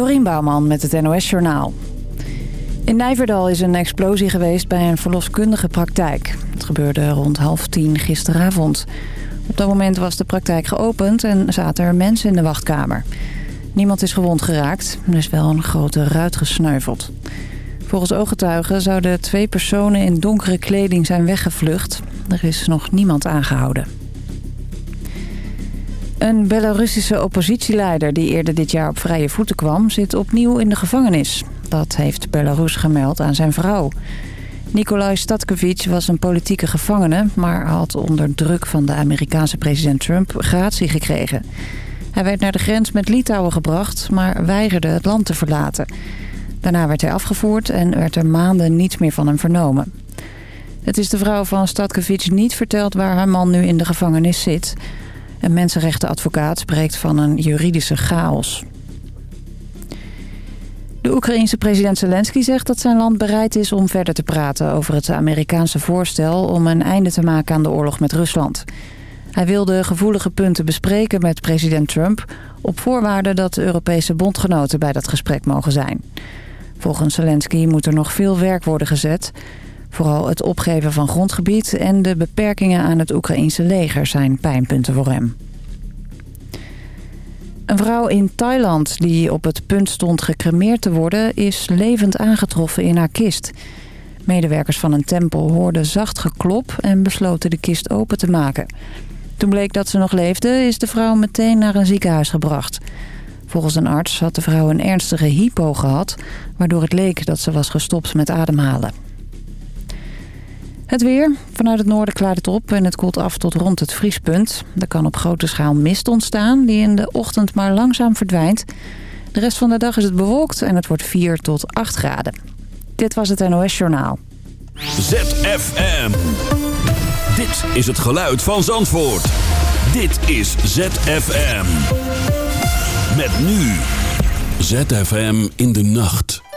Dorien Bouwman met het NOS Journaal. In Nijverdal is een explosie geweest bij een verloskundige praktijk. Het gebeurde rond half tien gisteravond. Op dat moment was de praktijk geopend en zaten er mensen in de wachtkamer. Niemand is gewond geraakt. Er is wel een grote ruit gesneuveld. Volgens ooggetuigen zouden twee personen in donkere kleding zijn weggevlucht. Er is nog niemand aangehouden. Een Belarussische oppositieleider die eerder dit jaar op vrije voeten kwam... zit opnieuw in de gevangenis. Dat heeft Belarus gemeld aan zijn vrouw. Nikolai Statkovic was een politieke gevangene... maar had onder druk van de Amerikaanse president Trump gratie gekregen. Hij werd naar de grens met Litouwen gebracht... maar weigerde het land te verlaten. Daarna werd hij afgevoerd en werd er maanden niets meer van hem vernomen. Het is de vrouw van Statkovic niet verteld waar haar man nu in de gevangenis zit... Een mensenrechtenadvocaat spreekt van een juridische chaos. De Oekraïense president Zelensky zegt dat zijn land bereid is om verder te praten over het Amerikaanse voorstel om een einde te maken aan de oorlog met Rusland. Hij wil de gevoelige punten bespreken met president Trump op voorwaarde dat Europese bondgenoten bij dat gesprek mogen zijn. Volgens Zelensky moet er nog veel werk worden gezet. Vooral het opgeven van grondgebied en de beperkingen aan het Oekraïense leger zijn pijnpunten voor hem. Een vrouw in Thailand die op het punt stond gecremeerd te worden... is levend aangetroffen in haar kist. Medewerkers van een tempel hoorden zacht geklop en besloten de kist open te maken. Toen bleek dat ze nog leefde, is de vrouw meteen naar een ziekenhuis gebracht. Volgens een arts had de vrouw een ernstige hypo gehad... waardoor het leek dat ze was gestopt met ademhalen. Het weer. Vanuit het noorden klaart het op en het koelt af tot rond het vriespunt. Er kan op grote schaal mist ontstaan die in de ochtend maar langzaam verdwijnt. De rest van de dag is het bewolkt en het wordt 4 tot 8 graden. Dit was het NOS Journaal. ZFM. Dit is het geluid van Zandvoort. Dit is ZFM. Met nu. ZFM in de nacht.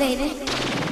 Is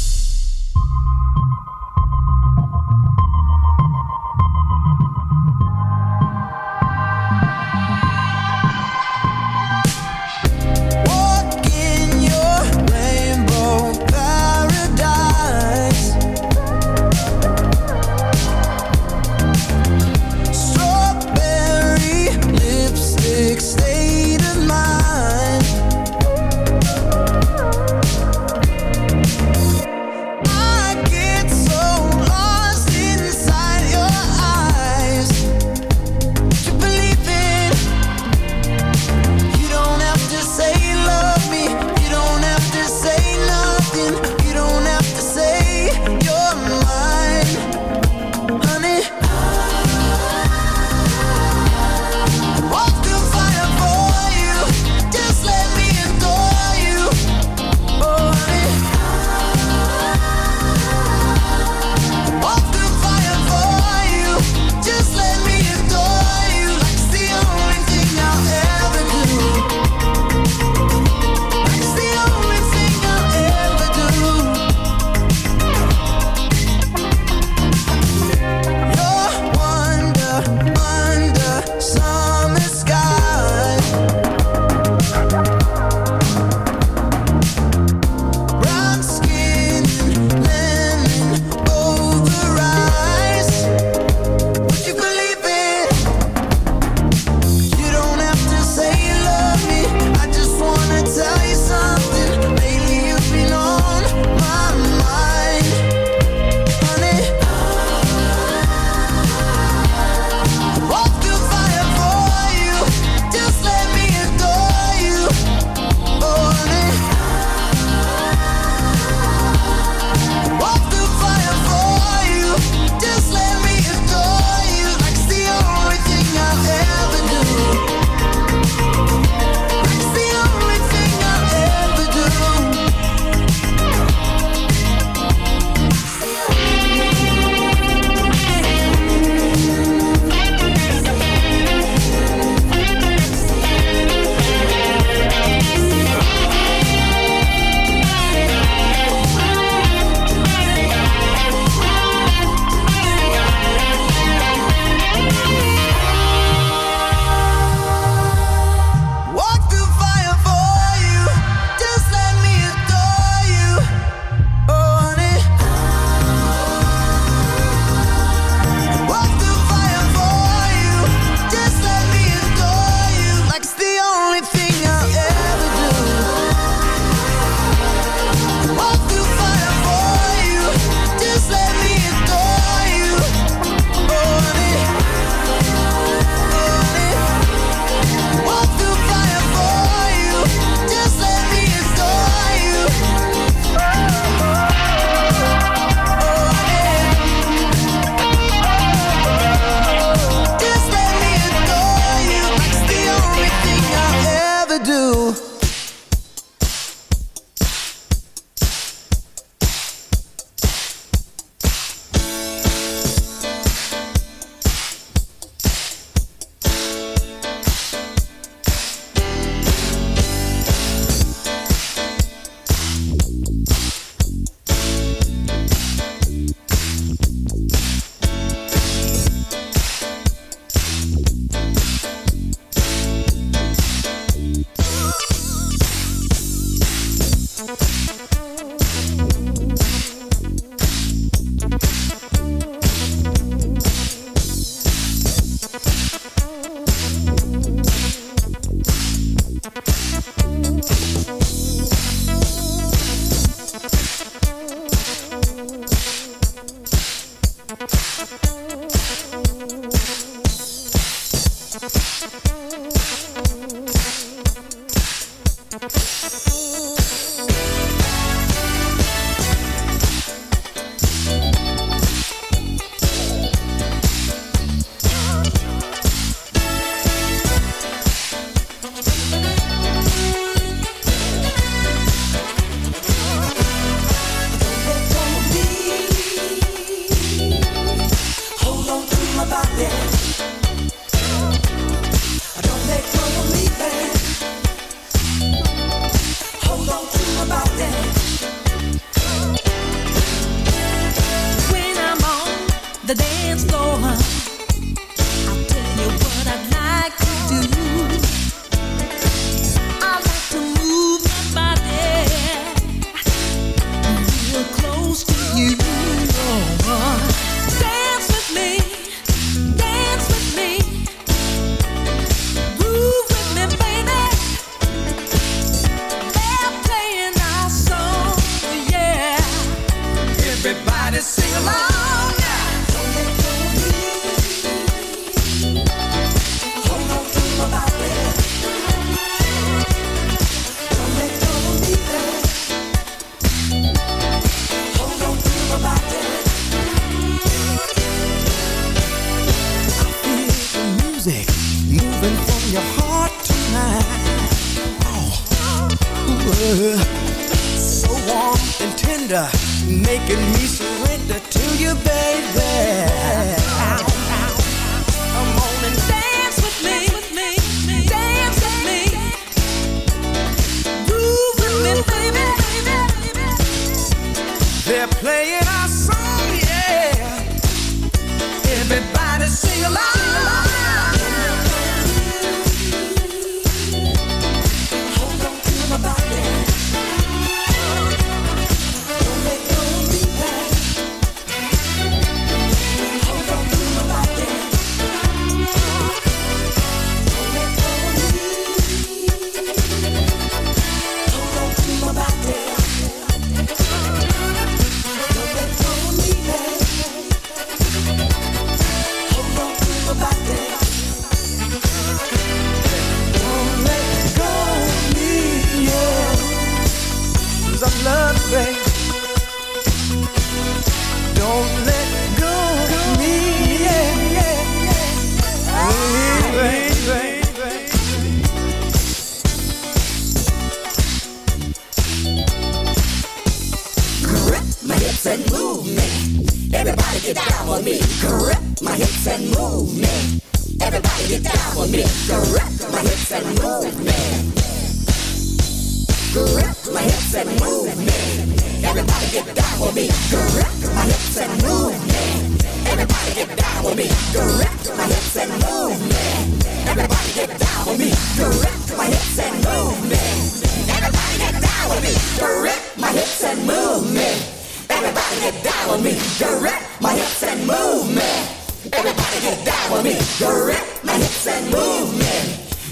Everybody get down with me. Direct my hips and move, yeah. Everybody get down with me. Direct my hips and move, yeah. Everybody get down with me. Direct my hips and move, yeah. Everybody get down with me. Direct my hips and move, yeah. Everybody get down with me. Direct my hips and move, yeah. Everybody get down with me. Direct my hips and movement.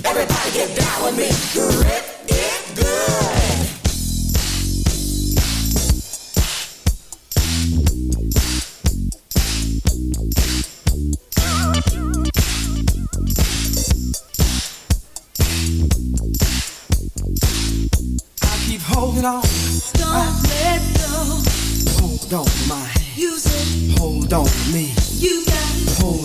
Everybody get down with me. Grip it good.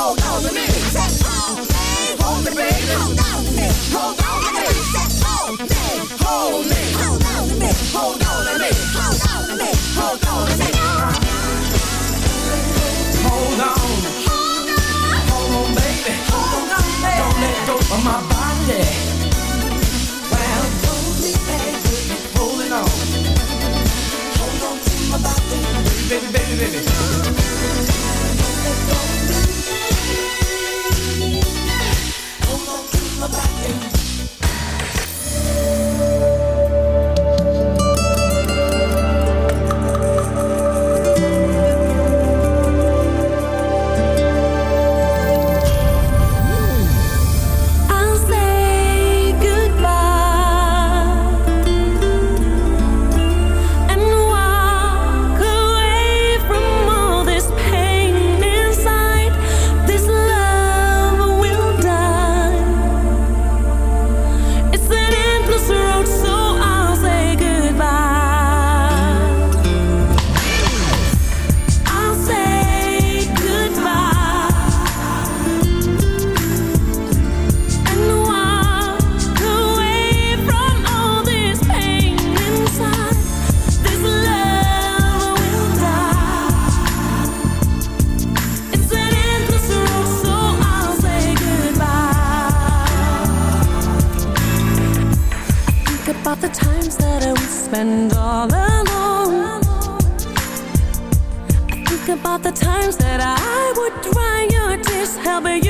hold on to me. Set hold me, baby. Hold on to me, hold on to me. Set hold me, hold on to me, hold on to me, hold on to me, hold on to me. Hold on, hold on, baby. Hold on, baby. Don't let go of my body. Well, don't baby. Hold on, hold on to my body, baby, baby. baby. my back end. help you?